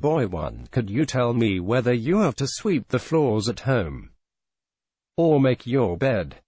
Boy 1, could you tell me whether you have to sweep the floors at home? Or make your bed?